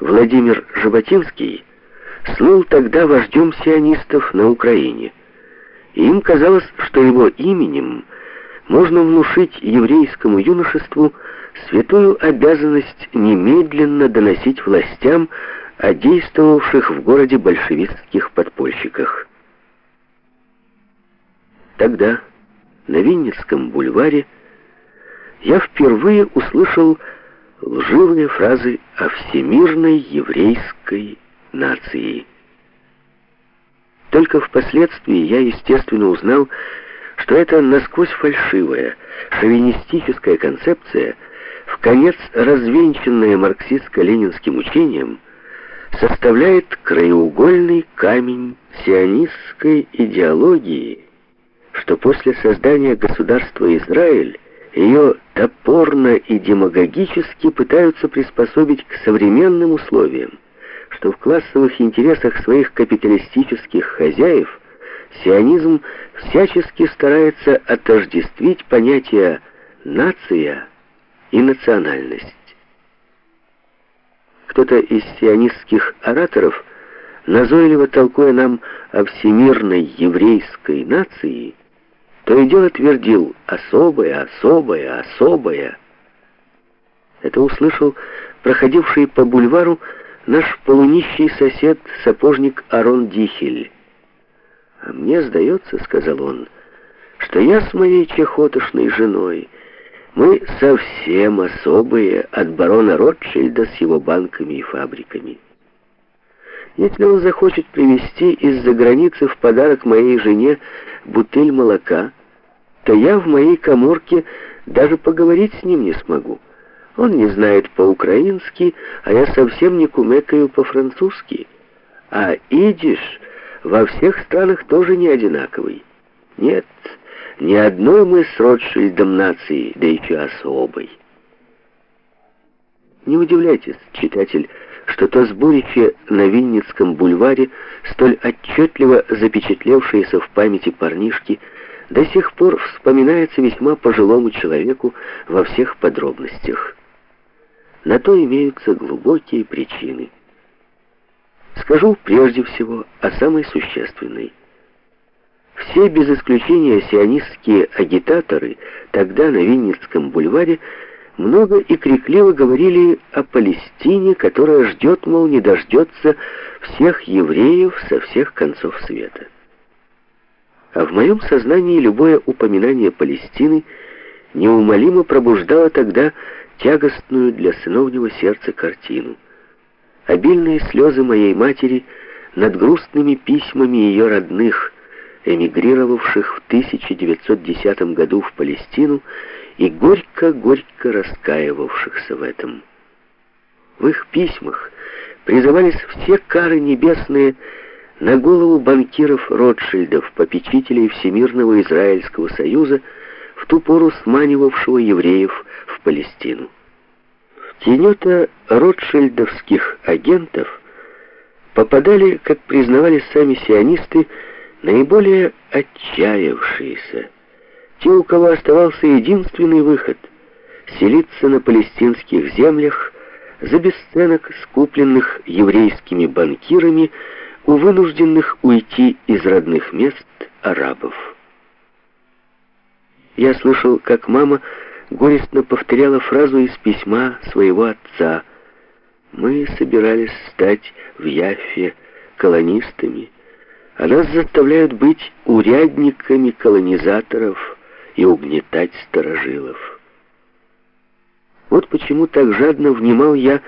Владимир Жаботинский слыл тогда вождем сионистов на Украине. И им казалось, что его именем можно внушить еврейскому юношеству святую обязанность немедленно доносить властям о действовавших в городе большевистских подпольщиках. Тогда на Винницком бульваре я впервые услышал лживые фразы о всемирной еврейской нации. Только впоследствии я, естественно, узнал, что это насквозь фальшивая, шовинистическая концепция, в конец развенчанная марксистско-ленинским учением, составляет краеугольный камень сионистской идеологии, что после создания государства Израиль ее топорно и демагогически пытаются приспособить к современным условиям, что в классовых интересах своих капиталистических хозяев сионизм всячески старается отождествить понятия «нация» и «национальность». Кто-то из сионистских ораторов, назойливо толкуя нам о всемирной еврейской нации, то и дело твердил «особое, особое, особое». Это услышал проходивший по бульвару наш полунищий сосед, сапожник Арон Дихель. «А мне сдается, — сказал он, — что я с моей чехотошной женой, мы совсем особые от барона Ротшильда с его банками и фабриками. Если он захочет привезти из-за границы в подарок моей жене бутыль молока, то я в моей коморке даже поговорить с ним не смогу. Он не знает по-украински, а я совсем не кумекаю по-французски. А идиш во всех странах тоже не одинаковый. Нет, ни одной мы с Ротшильдом нации, да еще особой. Не удивляйтесь, читатель, что то сборище на Винницком бульваре, столь отчетливо запечатлевшееся в памяти парнишки, до сих пор вспоминается весьма пожилому человеку во всех подробностях. На то имеются глубокие причины. Скажу прежде всего о самой существенной. Все без исключения сионистские агитаторы тогда на Винницком бульваре много и крикливо говорили о Палестине, которая ждет, мол, не дождется всех евреев со всех концов света. А в моем сознании любое упоминание Палестины неумолимо пробуждало тогда тягостную для сыновнего сердца картину. Обильные слезы моей матери над грустными письмами ее родных, эмигрировавших в 1910 году в Палестину и горько-горько раскаивавшихся в этом. В их письмах призывались все кары небесные на голову банкиров Ротшильдов, попечителей Всемирного Израильского Союза, в ту пору сманивавшего евреев в Палестину. В тенета ротшильдовских агентов попадали, как признавали сами сионисты, наиболее отчаявшиеся, те, у кого оставался единственный выход — селиться на палестинских землях за бесценок, скупленных еврейскими банкирами, у вынужденных уйти из родных мест арабов. Я слышал, как мама горестно повторяла фразу из письма своего отца. «Мы собирались стать в Яффе колонистами, а нас заставляют быть урядниками колонизаторов и угнетать старожилов». Вот почему так жадно внимал я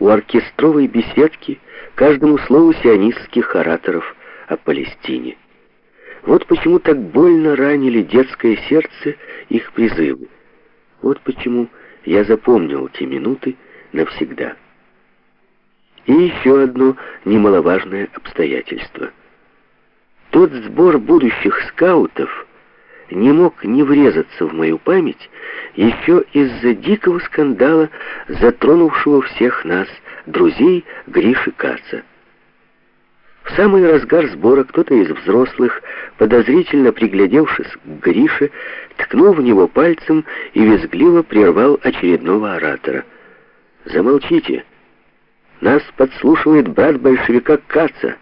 у оркестровой беседки каждому слову сионистских ораторов о Палестине. Вот почему так больно ранили детское сердце их призывы. Вот почему я запомнил те минуты навсегда. И еще одно немаловажное обстоятельство. Тот сбор будущих скаутов не мог не врезаться в мою память еще из-за дикого скандала, затронувшего всех нас, друзей Гриши Каца. В самый разгар сбора кто-то из взрослых, подозрительно приглядевшись к Грише, ткнул в него пальцем и визгливо прервал очередного оратора. «Замолчите! Нас подслушивает брат большевика Каца.